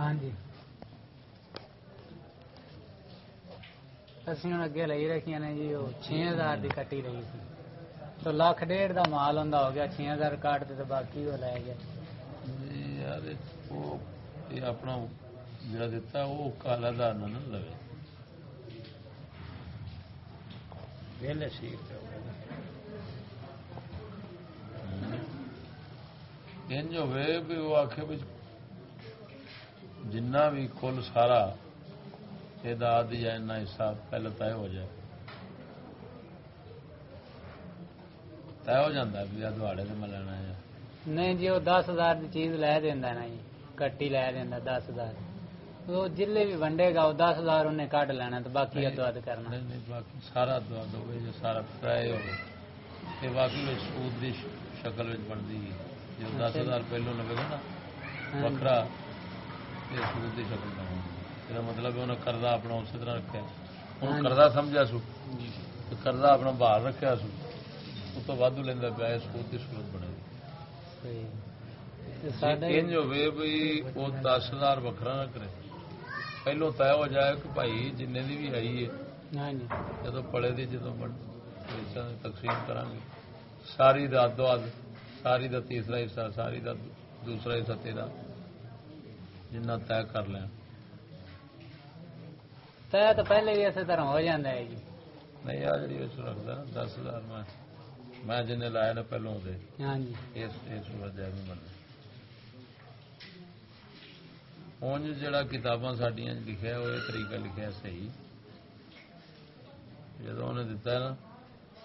ہاں جی۔ اسی ہوں اگے لئی رکھیا نے جی وہ چھ ہزار کی کٹی رہی سی تو لاکھ ڈیڑھ دا مال ہوں ہو گیا چھ ہزار کاٹ تو باقی وہ لے گیا یار اپنا جڑا دیتا، وہ کالا دار نہ لگے۔ ویلے سی ہوئے بھی جنا بھی کل سارا یہ حصہ پہلے طے ہو جائے۔ طے ہو جاتا بھی دہڑے سے میں لینا ہے۔ نہیں جی وہ دس ہزار کی چیز لے دینا نا جی کٹی لے دینا دس ہزار۔ وہ جلے بھی ونڈے گا وہ دس ہزار انہیں کٹ لینا تو باقی ادو اد کرنا باقی سارا ادو اد ہوئے جو سارا طے ہوگا یہ باقی سود کی شکل بنتی ہے۔ اچھا جی دس ہزار پہلو لگے گا نا ہاں۔ وکرا یہ سود کی شکل میں ہو مطلب ہے انہیں قرضہ اپنا اسی طرح رکھا انہوں قرضہ سمجھا سو؟ قرضہ اپنا باہر رکھا سو۔ اس وادو لینا پیا سود کی صورت بنے انج وہ دس ہزار وکرا نہ کرے۔ پہلو طے ہو جائے کہ بھائی جن کی بھی آئی ہے۔ جدو پڑے دی جدو تقسیم کریں ساری دا دو ساری دا تیسرا حصہ ساری دا دوسرا حصہ تیرا۔ جنا طے کر لیں طے تو پہلے بھی اسی طرح ہو جاتا ہے جی نہیں آ جی اس رکھتا نا دس ہزار میں میں جن لایا نا پہلوں دے ہاں کتاباں ساڈیاں لکھیا ہوئے طریقہ لکھیا صحیح جدوں انہیں دتا نا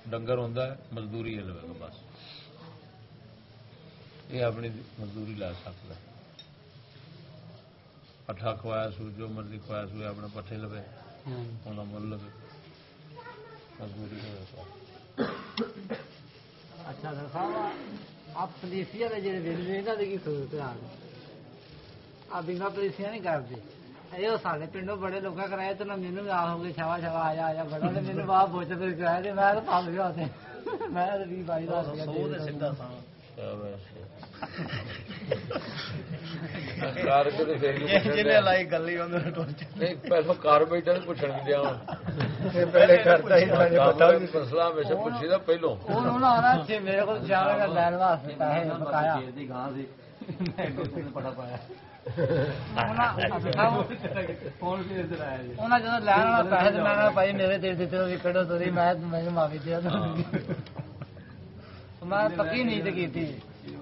ڈنگر ہوندا مزدوری لے بس یہ اپنی مزدوری لا سکتا ہے پٹھا کھوایا سو جو مرضی کھوایا سو اپنے پٹھے لوے انہیں مل لوے مجبوری آپ پلیسیا کے کرتے؟ یہ سارے پنڈوں بڑے لوگ کرائے تو نہ ہو گئے آیا آیا بڑا مینو باپ بوچ دے کرائے میں میں پکی نہیں کی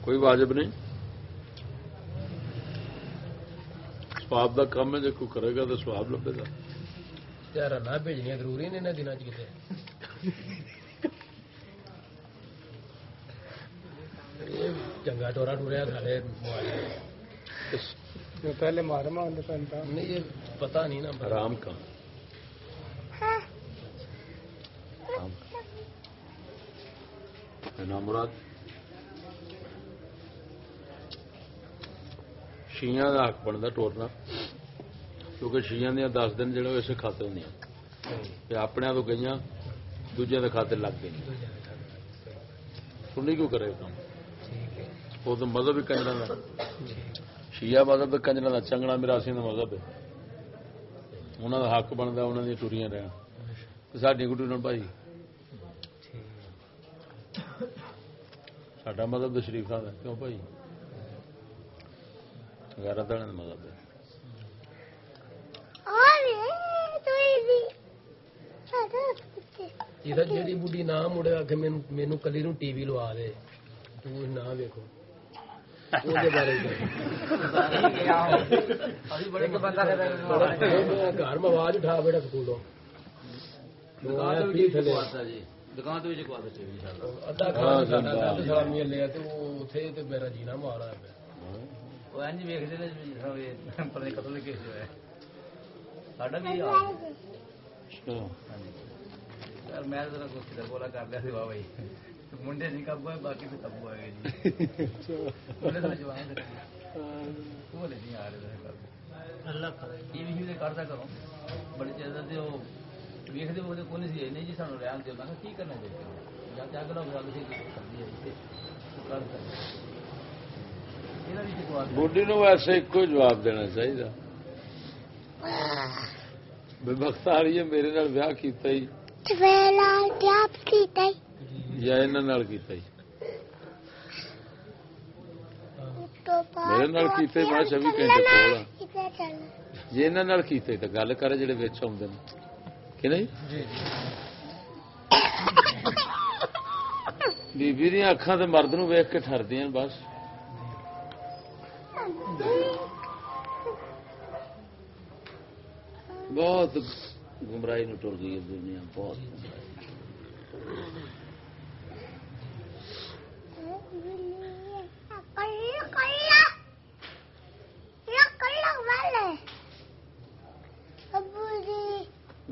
کوئی واجب نہیں؟ سواب کا کام ہے جب کوئی کرے گا تو سواب لبے گا۔ تیارا نہ بھیجنی ضروری نے دن چنگا ٹورا ٹوریا سارے پہلے مارما پتا نہیں نا۔ آرام کا نامراد شیاں کا حق بنتا ٹورنا، کیونکہ شیاں دیا دس دن جہاں اسے کھاتے ہوں اپنے تو گئی دوجے کے کھاتے لگ گئی سنی کیوں کرے کام؟ وہ تو مذہب ہی کنجر کا شیعہ مذہب کنجر کا چنگنا مراسی کا مذہب ہے۔ انہوں کا حق بنتا انہوں نے ٹوریاں رہن۔ ساری گڈو نا بھائی ساڈا مذہب شریفا کا کیوں بھائی غیرت والے مذہب ہے جی بڑھی نہ مڑے آ کے مینو کلی نو ٹی وی لوا دے نہ ویکو گھر میں آواز اٹھا بیٹا سکول دکان تو چکوا دے انشاءاللہ میرا جینا مارا وہ انج ویکھ دے نے قتل دے ہوئے ساڈا بھی آ یار میں ذرا کچھ کدھر بولا کر دیا سی واہ بھائی منڈے نہیں کب ہوئے باقی بھی کب ہوئے جی بولے تو جوان بولے نہیں آ رہے اللہ یہ بھی کرتا کروں بڑے چیز وہ ویکتے وقت کون سی نہیں جی سانو رہن دو میں کی کرنا چاہیے؟ یا کیا کرو گل سی کرنی ہے بڈی نو ویسے ایک جواب دینا چاہیے بخت آ میرے نال ویاہ یا میرے نال گھنٹے کھولا جے گل کر جڑے وچ اوندے کہ نہیں؟ جی، جی۔ بیبی دیا اکھان تے مرد نو کے ٹردی بس۔ بہت گمراہی نو ٹر گئی دنیا بہت گمرائی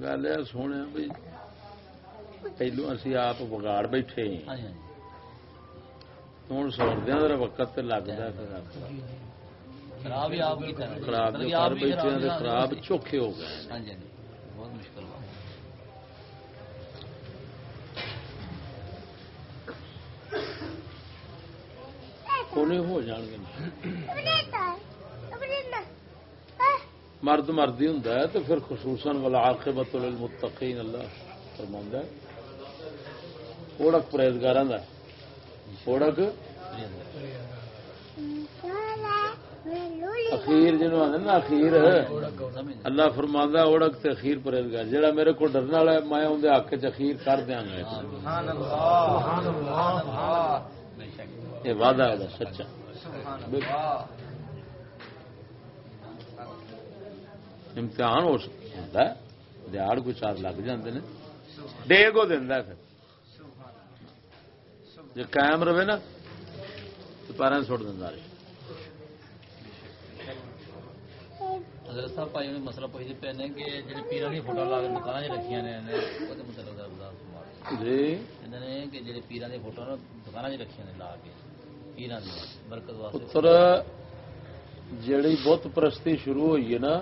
گل ہے سونے بھائی پہلو اسی آپ بگاڑ بیٹھے ہوں سوردیا وقت لگتا خراب بیٹھے خراب چوکھے ہو گئے کونے ہو جان گے مرد مرد ہی ہوں تو پھر خصوصاً والا آخبت المتقین اللہ فرما ہے۔ اوڑک پرہزگار اوڑک؟ اخیر جنوب اخیر۔ اللہ فرما اوڑک تے اخیر پرہیزگار۔ جہاں میرے کو ڈرنے والا میں اندر حق چ اخیر کر دیا گا۔ یہ وعدہ ہے سچا۔ امتحان ہو سکتا ہے دیہڑ کوئی چار لگ جاندے نے۔ دینا پھر۔ جی قائم رہے نا تو پیروں سٹ دینا رہے۔ فوٹو لا کے دکاناں 'چ رکھیاں نے جی۔ فوٹو دکاناں 'چ کے پیراں برکت واسطے۔ جڑی بت پرستی شروع ہوئی ہے نا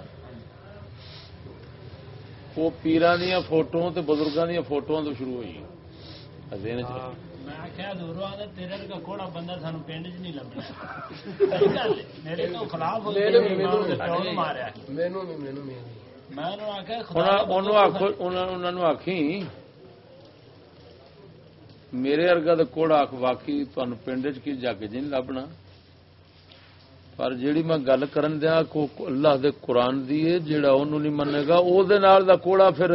وہ پیران دیا فوٹو تے بزرگوں دیا فوٹو تو شروع ہوئی۔ آخی میرے ارگا کوڑا آخ واقعی تنوع پنڈ کی جگ جی لبنا۔ پر جیڑی میں گل کرن دیا کو اللہ دے قرآن دی جیڑا انہوں نہیں مننے گا او دے نال دا کوڑا پھر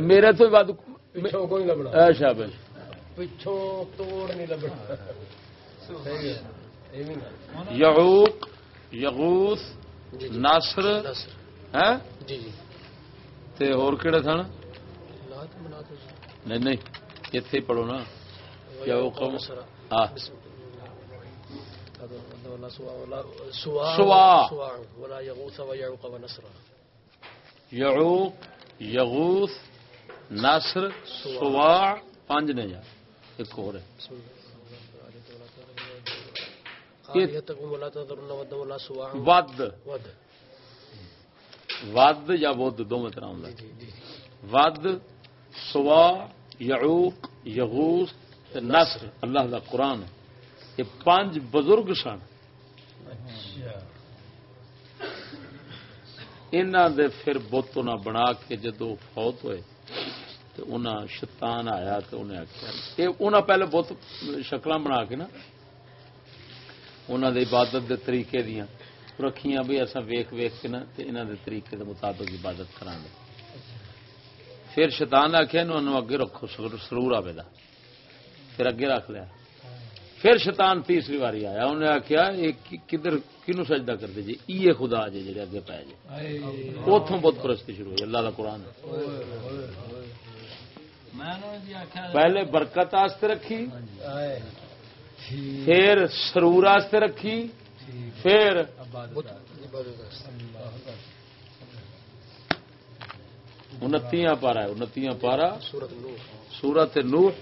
میرے تو بعد پچھو کوئی لبڑا اے شابش۔ پچھو توڑ نہیں لبڑا یعوق یغوث ناصر ہیں جی، جی۔ تے اور کیڑے تھن نہیں نہیں ایتھے پڑھو نا۔ یعوق ہاں یعوق یغوث نصر سوا. پانچ نے ایک ہو ود. ود. یا بدھ دو میں طرح ود سوا یعوق یغوث نصر. اللہ دا قرآن ہے. یہ پانچ بزرگ سن۔ اچھا۔ انہوں دے پھر بت بنا کے جدو فوت ہوئے تو انہاں شیطان آیا تو انہیں آخیا انہاں پہلے بت شکل بنا کے نا۔ انہاں دے عبادت دے طریقے دیا رکھیاں بھی اصا ویخ ویخ کے نا تے انہاں دے طریقے دے مطابق عبادت کرا گے پھر شیطان آخیا انہوں اگے رکھو سرور آئے گا۔ پھر اگے رکھ لیا۔ پھر شیطان تیسری واری آیا۔ انہیں آخیا کدھر کنو سجدہ کرتے جی؟ یہ خدا جی جی اگے پی جی اتوں بہت پرستی شروع ہوئی اللہ کا قرآن۔ پہلے برکت آستے رکھی پھر سرور آستے رکھی پھر انتی پارا انتی پارا۔ سورت نور۔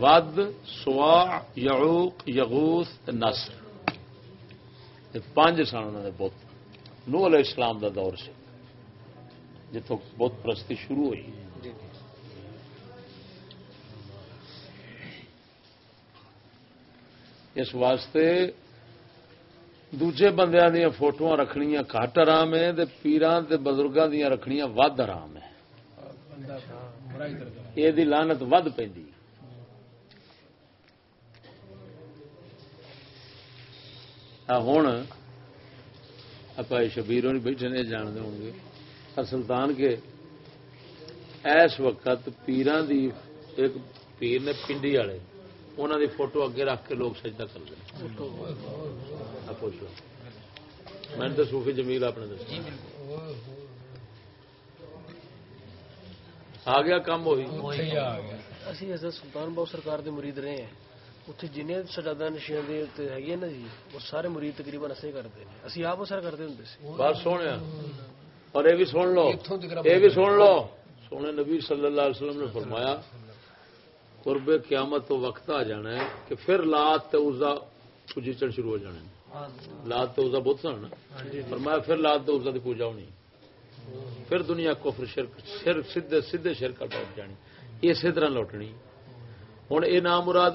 ود سوا یعوق نصر. یہ پانچ سن انہوں نے بت. نو علیہ السلام دا دور سے جتوں بت پرستی شروع ہوئی. اس واسطے دوجے بندیاں دیا فوٹو رکھنیاں گھٹ آرام ہے پیران تے بزرگاں دیا رکھنیاں ود آرام ہے یہ لانت ود پہ ہوں آپ شبیر ہوئی بیٹھے نے جانتے ہوں گے سلطان کے ایس وقت پیران دی ایک پیر نے پنڈی والے انہوں دی فوٹو اگے رکھ کے لوگ سجدہ کرتے پوچھ لو میں تو صوفی جمیل اپنے دس آ گیا کام ہوئی سلطان باؤ سرکار دے مرید رہے ہیں اتنے جن شہزادہ نشیاں ہے نا جی وہ سارے مرید تقریباً اصل کرتے ہیں اسی آپ اثر کرتے ہوں بس سونے اور یہ بھی سن لو یہ بھی سن لو سونے نبی صلی اللہ علیہ وسلم نے فرمایا قرب قیامت تو وقت آ جانا ہے کہ پھر لات عزا پوجیچن شروع ہو جانا لات عزا بہت سن فرمایا پھر لات عزا کی پوجا ہونی پھر دنیا کفر شرک شرک سیدھے سیدھے شرک لوٹ جانی اسی طرح لوٹنی ہوں یہ نام مراد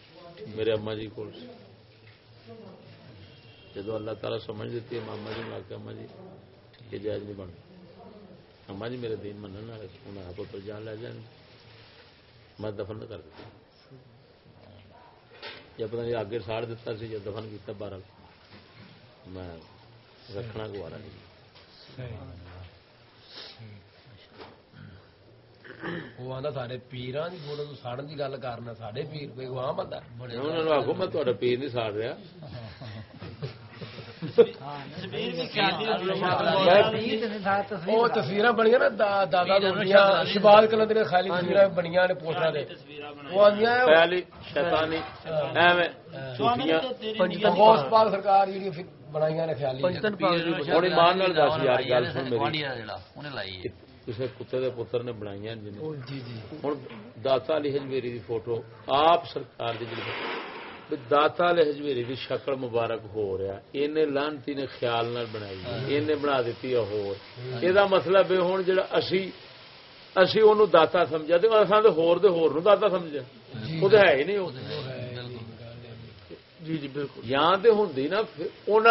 میرے اما جی کو جدو اللہ تعالیٰ سمجھ دیتی ہے، ماما جی نے آخیا اما جی یہ جائز نہیں بنتا اما جی میرے دین منن والے انہیں آپ پر جان لے جان میں دفن نہ کر دیتا۔ یا پتہ نہیں آگے ساڑ دیتا سی یا دفن کیتا، بارہ۔ میں رکھنا گوارا نہیں۔ وہ میں پیر نہیں ساڑ رہا تصویر بنیا نا دادا دنیا شبال خالی تصویر بنیا نے پوسٹرا دے کسی کتے دے پتر نے بنائی جی جی۔ ہوں داتا علی ہجویری دی فوٹو آپ سرکار دی بھی داتا علی ہجویری دی شکل مبارک ہو رہا اینے لانتی نے خیال نال بنائی اینے بنا دیتی ہے ہور۔ یہ مطلب ہے ہوں جڑا اسی اسی انہوں داتا سمجھا تے اساں تے ہور دے ہور نو داتا سمجھا۔ وہ تے ہے ہی نہیں جی جی بالکل۔ یہاں تے ہوندی نا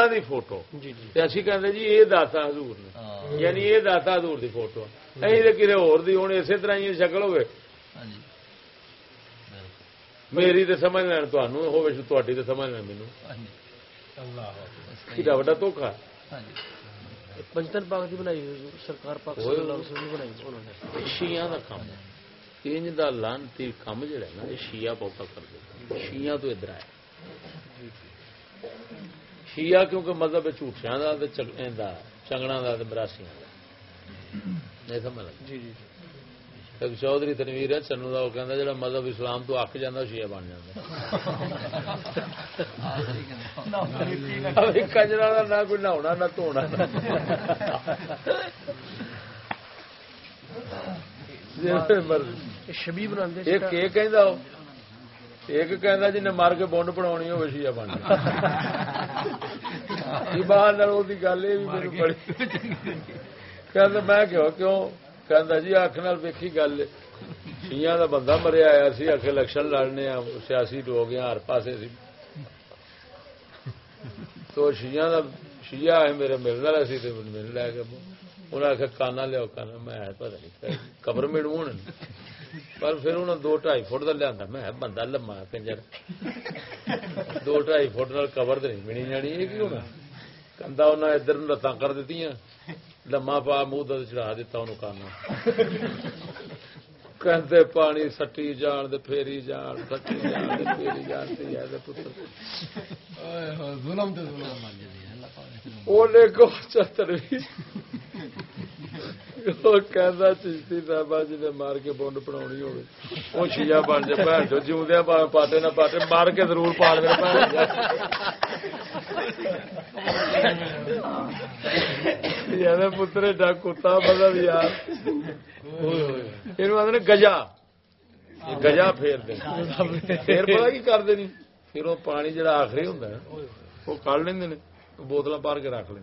دی فوٹو۔ جی، جی۔ تے اسی کہندے جی اے داتا حضور نے۔ ہاں۔ یعنی اے داتا حضور دی فوٹو۔ ایں تے کدے ہور دی اسی طرح ہی شکل ہوے۔ ہاں جی۔ میری تے سمجھ لین تانوں ہوے شو تہاڈی سمجھ لین مینوں۔ ہاں اللہ کیڑا دھوکا۔ جی۔ پنجتن پاک دی بنائی سرکار پاک صلی اللہ کام انج دا لانتی کام جڑا نا شیعہ بہتا کر دے۔ شیعہ تو ادھر آیا۔ شیعہ کیونکہ مذہب جھوٹیاں دا تے جی، جی۔ چودھری تنویر ہے چنو دا وہ کہندا جڑا مذہب اسلام تو اک جاندا شیعہ بن جاندا۔ کجرا دا نہ کوئی نہاونا نہ دھونا۔ جی، شبی بنا یہ کہندا ایک کہندا جی نے مار کے بونڈ بناونی ہوے شیعہ بن گیا گل اے بھی بڑی کہندا میں کیوں کہندا جی اکھ نال ویکھی گل شیعہ دا بندہ مریا آیا سی اکھ الیکشن لڑنے سیاسی لوگ ہر پاسے سی تو شیعہ دا شیعہ ملنے والا ملنا سی تے مل لے کے انہیں کانا لیا کانا میں پتا نہیں قبر میڑو پر پھر انہیں دو ڈھائی فٹ کا لیا میں بندہ لما کنجر۔ دو ڈھائی فٹ نال تو نہیں ملی جانی یہ کی کندا انہیں ادھر لتاں کر دیتی لما پا منہ چڑھا دیتا انہوں کانا کہندے پانی سٹی جان دے پھیری جان سٹی جان دے پھیری جان تے پتر۔ ظلم تے ظلم۔ مانجے اللہ اولے کو چتر چشتی صاحب جی مار کے بونڈ پڑاونی ہوے او شیعہ بن جے بھن جو جیوندے پاٹے نہ پاٹے مار کے ضرور پاڑ دے بھن پتر ڈا کتا مطلب یار یہ آدھے گجا گجا پھیر دیں پھر پتا کی کرتے نہیں پھر وہ پانی جڑا آخری ہوں وہ کڑ لیں بوتل پار کے رکھ لیں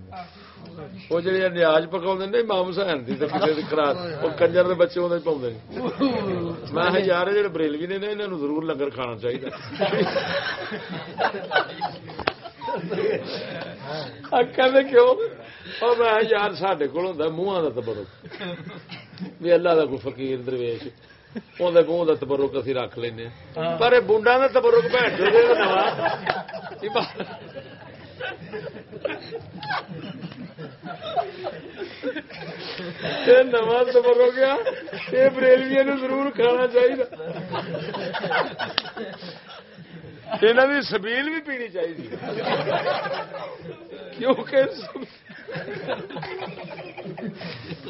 وہ جڑی نیاز پکا مام حسین کی کنجر کے بچے وہ پاؤں میں یار جڑے بریلوی نے انہوں ضرور لنگر کھانا چاہیے کہ کیوں میں یار سڈے کول ہوں منہ کا تبرک بھی اللہ کا کوئی فقیر درویش منہ کا تبرک اسی رکھ لینا پر بونڈا کا تبرک بھن نواں تبرک گیا یہ بریلویا نو ضرور کھانا چاہیے یہاں کی سبیل بھی پینی چاہیے کیونکہ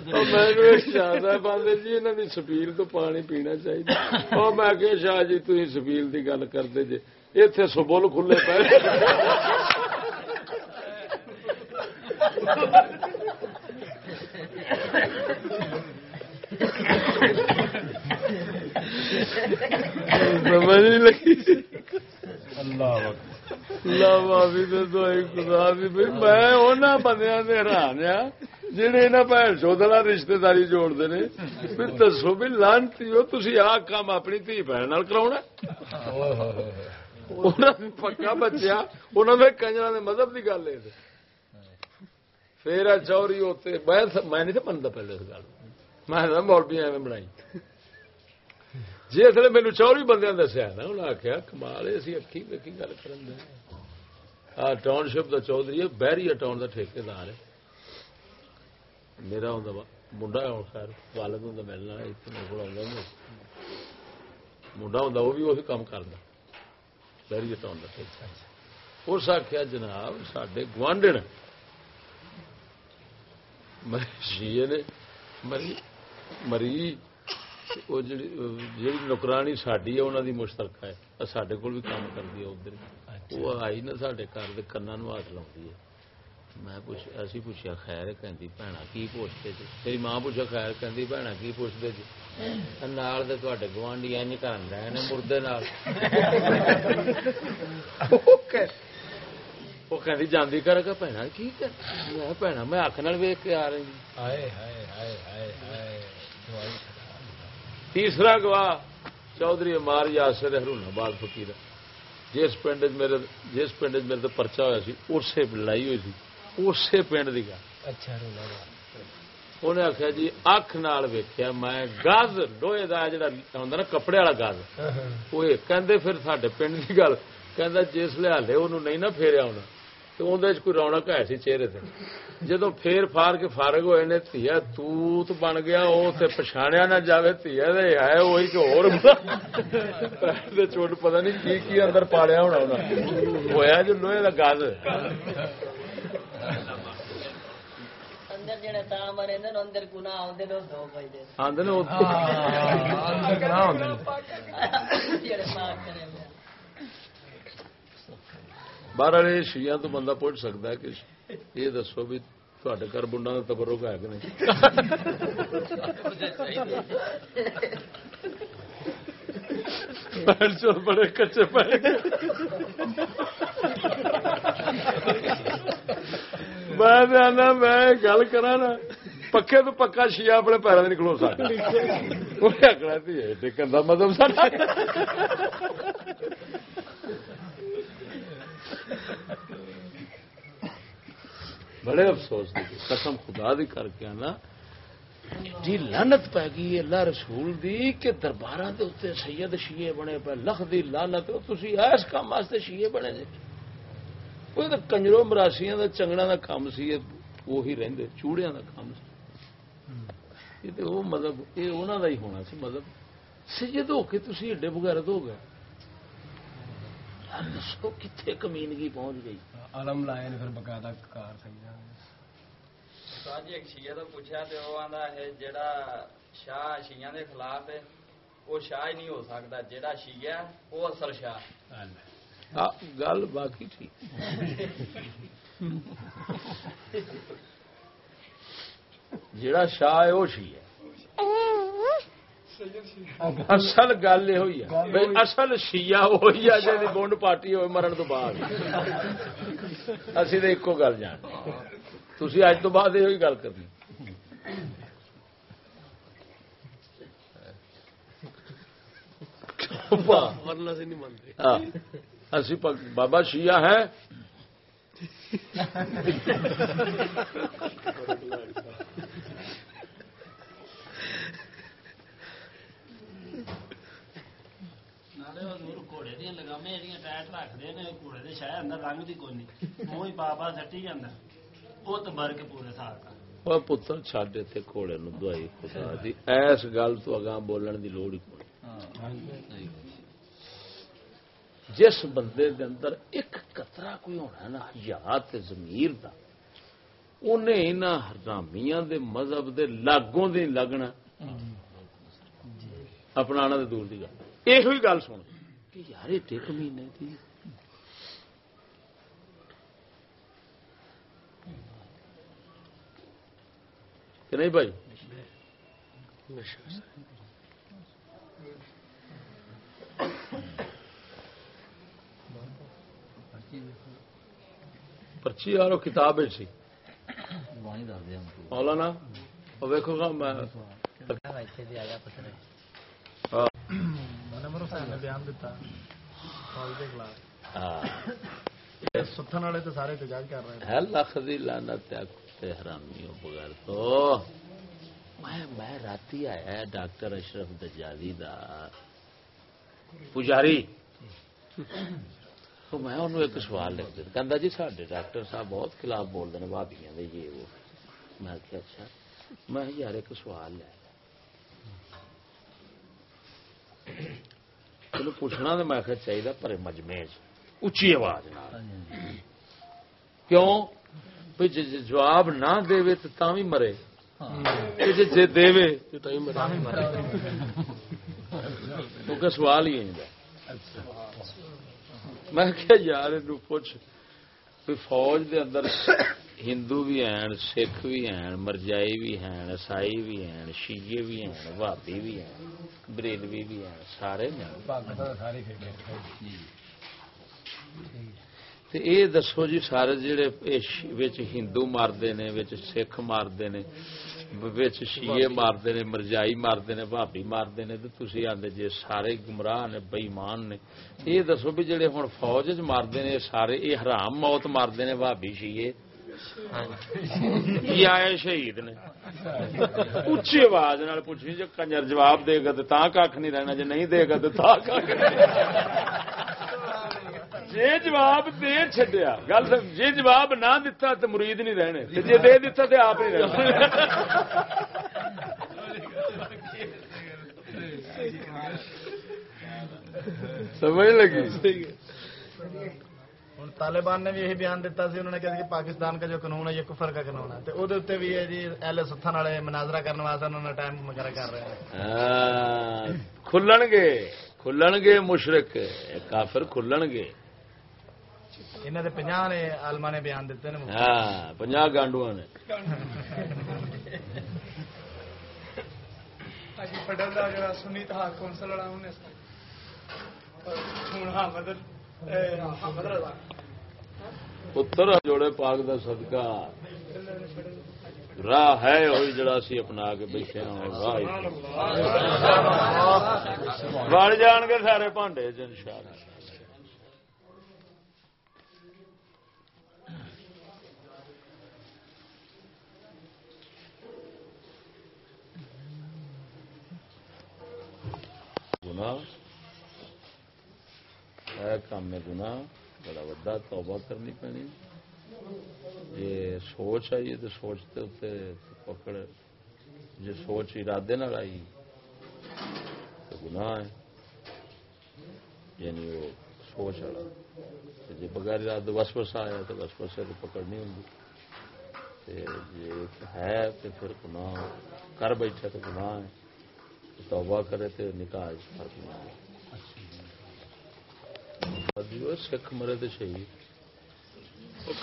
میں شاہ صاحب آدھے جی یہاں کی سبیل تو پانی پینا چاہیے اور میں کہ شاہ جی تھی سبیل کی گل کرتے جی۔ اتے سبل کھلے پہ سمجھ نہیں لگی اللہ معافی دے خدا دی میں انہاں بندیاں دے حیران ہاں جڑے انہاں بھن چودلا رشتہ داری جوڑدے نے پھر دسو بھی لانتی ہو تسی آ کام اپنی دھی بہن نال کراونا پکا بچیا انہاں دے کنجراں دے مذہب دی گل ہے پھر چوری ہوتے میں نہیں تھا منتا پہلے اس گل میں مولوی ایویں بنائی جی اصل مینو چوری بندے دسیا نا انہیں آخیا کمال اسی اکھی ویکھی گل کر ٹاؤن شپ کا چودھری ہے بہری ٹاؤن کا ٹھیکار ہے میرا ہوں منڈا خیر والد ہوں ملنا میرے کو منڈا ہوں وہ بھی وہی کام کرنا بہری ٹاؤن کا ٹھیکار اس آخیا جناب سڈے گوانڈن نے مری مری وہ جی نکرانی ساری ہے انہوں کی مشترکہ ہے سڈے کول بھی کام کرتی ہے ادھر وہ آئی نا سڈے گھر کے کنا ہاتھ لاؤں میں اسی پوچھا خیر کہ بھنا کی پوچھتے جی میری ماں پوچھا خیر کہ بھنا کی پوچھتے جی نال تے گوانڈی این کر رہے ہیں مردے وہ کہ جاندی کر کے بھنا کی بھنا میں اک نال ویک کے آ رہی تیسرا گواہ چودھری مار یاسر ہرون آباد فکیر جس پنڈ میرے جس پنڈ میرے تو پرچا ہوا سی اسے لڑائی ہوئی سی اسی پنڈ کی گل انہیں آخیا جی اکھ نال ویکیا میں گز لوہے کا جڑا نا کپڑے والا گز وہ کہ پھر سڈے پنڈ کی گل کہ جس لے وہ نہیں نا پھیریا ہونا تو اندر کوئی رونق ہے سی چہرے سے جدو پھر فار کے فارغ ہوئے نے تیا توت بن گیا وہ پچھاڑیا نہ جائے تیا ہے وہی کہ اور چوٹ پتا نہیں کی کی اندر پالیا ہونا ہوا جو لوہے کا گز باہر شیئر تو بندہ پوچھ سکتا ہے کہ یہ دسو بھی تھوڑے گھر بنڈا کا تبرک ہے کہ نہیں بڑے کچے پائے میں آنا میں گل کرا نا پکے تو پکا شیا اپنے پیروں سے نکلو سکتا آکڑا ٹکن مطلب بڑے افسوس کی قسم خدا دی کر کے آنا۔ جی لانت پی گئی اللہ رسول دی کہ دربار دے اتنے سید شیے بنے پے، لکھ دی لانت تھی اس کام واسطے شیے بنے جی۔ وہ تو کنجرو مراسیاں دا چنگڑا دا کام سی وہی رہندے، چوڑیاں دا کام سی۔ یہ تو وہ مذہب، یہ انہوں دا ہی ہونا سی مذہب۔ سید ہو کے تھی ایڈے بغیر ہو گئے۔ یار دسو کتنے کمینگی پہنچ گئی؟ علم لائے نے پھر باقاعدہ کار استاد جی ایک شیعہ تو پوچھا تے وہ آندا ہے جڑا شاہ شیعہ دے خلاف ہے وہ شاہ ہی نہیں ہو سکتا جڑا شیعہ ہے وہ اصل شاہ۔ ہاں، گل باقی ٹھیک۔ جڑا شاہ ہے وہ شی ہے۔ اصل گل یہ ہوئی ہے۔ اصل شیعہ وہی ہے جی بونڈ پارٹی ہوئے مرن تو بعد۔ اسی تو ایکو گل جان۔ تھی اج تو بعد یہ گل کرنی۔ ہاں، اسی بابا شیعہ ہے ایس گل تو اگاں بولن دی لوڑ جس بندے دے اندر ایک قطرہ کوئی ہونا نا یا تے دا انہیں انہاں حرامیاں دے مذہب دے لاگوں دے لگنا اپنانا دے دور دی گل یہ گل سن یار ایڈے مہینے کی نہیں بھائی پرچی یار وہ کتاب مولانا ویکو گا میں میں آیا ڈاکٹر اشرف دجالی دا پجاری تو میں ایک سوال لکھ دا جی سڈے ڈاکٹر صاحب بہت خلاف بول رہے ہیں بھابیاں میں اچھا میں یار ایک سوال لیا چلو پوچھنا تو میں چاہیے پر مجمے اچھی آواز کیوں؟ جے جواب نہ دے تو تا بھی مرے۔ جے دے کیونکہ سوال ہی میں کیا یار پوچھ۔ فوج دے اندر ہندو بھی ہیں سکھ بھی ہیں مرجائی بھی ہیں عیسائی بھی ہیں شیے بھی ہیں بھابی بھی ہیں بریلوی بھی ہیں سارے تے اے دسو جی سارے جڑے ہندو مارتے ہیں سکھ مارتے ہیں شیے مارتے ہیں مرجائی ماردے نے بھابی مارتے ہیں تو تھی آدھے جی سارے گمراہ نے بے نے یہ دسو بھی جڑے ہوں فوج مارتے ہیں سارے یہ حرام موت مارتے ہیں بھابی شیے ہاں۔ یہ آئے شہید نے۔ اچھی آواز پوچھنی جو کنجر جواب دے گا تو کھ نہیں رہنا جی نہیں دے گا جی جواب دے چڈیا گل جی جواب نہ دتا تو مرید نہیں رہنے جی دے دتا تو آپ نہیں رہنا۔ سمجھ لگی؟ طالبان نے بھی یہی بیان دیتا سی انہوں نے کہا کہ پاکستان کا جو قانون ہے یہ کفر کا قانون ہے۔ تو وہ بھی ہے جی اہل ستھن والے مناظرہ کرنے واسطے انہوں نے ٹائم وغیرہ کر رہے ہیں۔ ہاں، کھلن گے کھلن گے مشرق کافر کھلن گے۔ ہاں، انہوں نے پناہ نے آلما نے بیان دیتے ہیں ہاں پناہ گانڈو نے۔ پٹل کا پتر جوڑے پاک دا صدقہ۔ راہ ہے ہوئی جڑا سی اپنا کے بیٹھے بڑ جان گے سارے پانڈے جی، جن شاء گنا کام میں گنا بڑا وا توبہ کرنی پینی جی سوچ آئی تو سوچ کے اتنے پکڑ۔ جی سوچ ارادے آئی تو گناہ ہے۔ یعنی وہ سوچ والا۔ جی بغیر ارادے وس بس آیا تو وس وسے تو پکڑ نہیں جی ہے تو پھر گناہ۔ کر بیٹھے تو گناہ ہے۔ توبہ کرے تو نکاح فرق نہیں ہوگا سکھ مرے تو شہید۔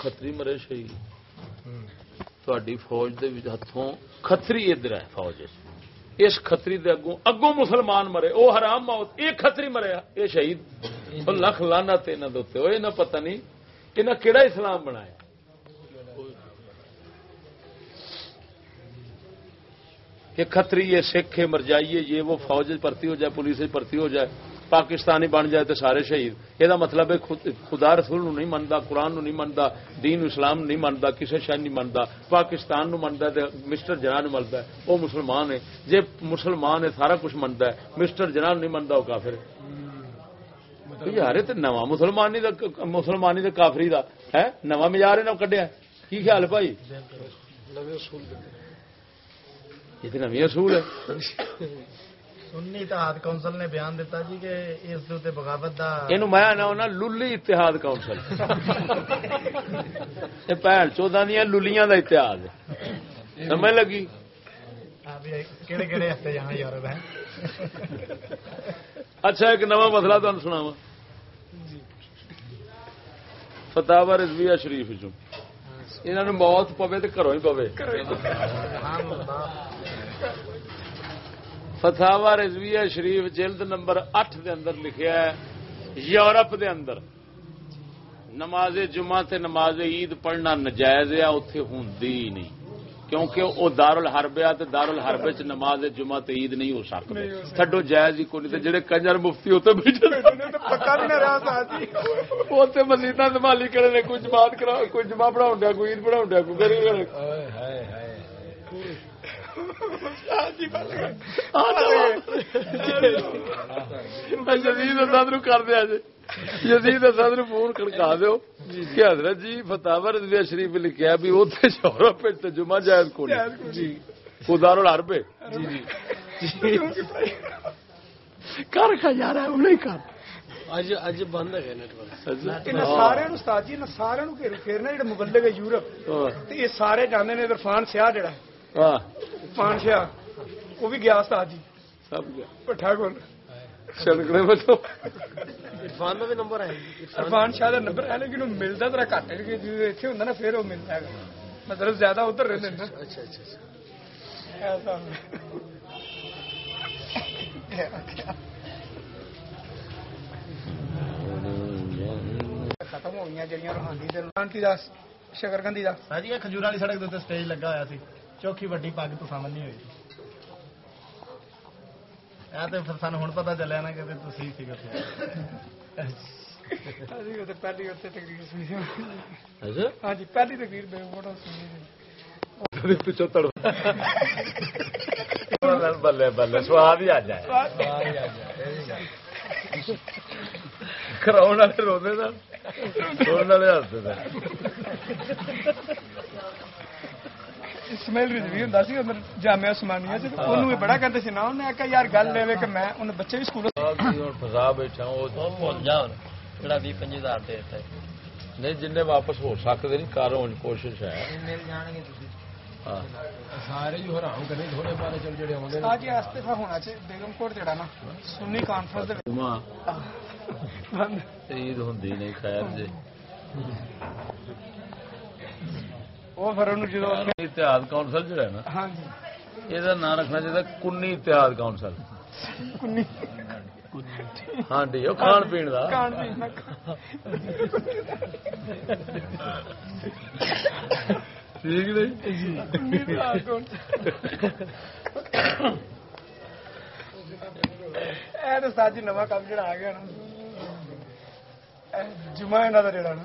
کتری مرے شہید۔ تھی فوج دے ہاتھوں کتری ادھر ہے، فوج اس۔ کتری دے اگوں اگوں مسلمان مرے، او حرام موت یہ کتری مرے یہ شہید۔ لکھ لانا تے انہاں دے اوتے او نہیں انہاں کیڑا اسلام بنایا۔ کہ کتری یہ سکھ ہے مرجائیے یہ وہ فوج پرتی ہو جائے، پولیس پرتی ہو جائے۔ پاکستانی بن جائے تو سارے شہید۔ یہ مطلب ہے خدا رسول نو نہیں منتا قرآن نو نہیں منتا دین اسلام نہیں منتا کسی شہ نہیں منتا پاکستان نو منتا ہے مسٹر جناح نو منتا ہے۔ وہ مسلمان ہے۔ جے مسلمان ہے سارا کچھ منتا ہے۔ مسٹر جناح نو نہیں منتا وہ کافر تو یار تو نواں مسلمانی دا مسلمانی دا کافری دا۔ ہے؟ نواں مزار ہے کڈیا کی خیال بھائی؟ یہ تو نویں اصول ہے۔ سنی اتحاد کونسل نے بیان دیتا جی کہ اس دے بغاوت دا میں نہ ہونا للی اتحاد کونسل للیاں دا اتحاد سمجھ لگی ہفتے جانا ہے اچھا ایک نواں مسئلہ تمہیں سناوا فتح رضویہ شریف چوں موت پوے تو گھروں ہی پوے فتح رضویہ شریف جلد نمبر اٹھ دے اندر لکھیا ہے یورپ دے اندر۔ نماز جمعہ تے نماز عید پڑھنا نجائز ہے اتے ہوندی ہی نہیں۔ کیونکہ وہ دار الحرب آ تے دار الحرب چ نماز جمعہ تے عید نہیں ہو سکتے تھڈو جائز ہی کوئی تے جڑے کنجر مفتی ہوتے اوتے مسیطاں سنبھالی کرے نے کوئی جماعت کرا کوئی جمعہ دیا کوئی عید دیا کوئی یزید کر دیا جی۔ یزید اسد فون کھڑکا دیو۔ جی، جی۔ کہ حضرت جی فتح رضویہ شریف لکھیا بھی اوتھے یورپ ترجمہ جائز کو نہیں جی۔, جی۔ کر کھا جا رہا ہے کر۔ بند ہے اچھا۔ اچھا۔ نیٹ سارے نو استاد سارے نو ہے یورپ۔ ہاں۔ یہ سارے جاندے نے عرفان سیاہ جڑا ہے۔ پان شاہ وہ بھی گیا استاد جی سب گیا۔ پٹھا کون؟ اچھا، لیکن ختم ہو گئی جہاں روحانی شکر گندھی کا کھجور والی سڑک سٹیج لگا ہوا چوکی وڈی پگ تو سامن نہیں ہوئی یہ تو سان ہوں پتا چلیا نا کہ تھی سی گے پہلی اتنے تقریر سنی ہاں جی پہلی تقریر میں بڑا سنی پچھو کراؤ والے روتے سن سننے والے ہستے سن سمیل بھی ہوتا سی اندر جامعہ سمانی انہوں نے بڑا کہتے سے انہوں نے کہا یار گل لے کہ میں انہیں بچے بھی سکول نہیں جن واپس ہو سکتے نہیں کر کوشش ہے سارے ہونا چاہیے بیگم کوٹ جڑا نا سنی کانفرنس عید ہوں خیر جی وہ پھر اتحاد کونسل جو ہے نا یہ نام رکھنا چاہیے کنی اتحاد کونسل ہاں جی وہ کھان پین کا ٹھیک کام جا گیا جمع یہاں کا جڑا نا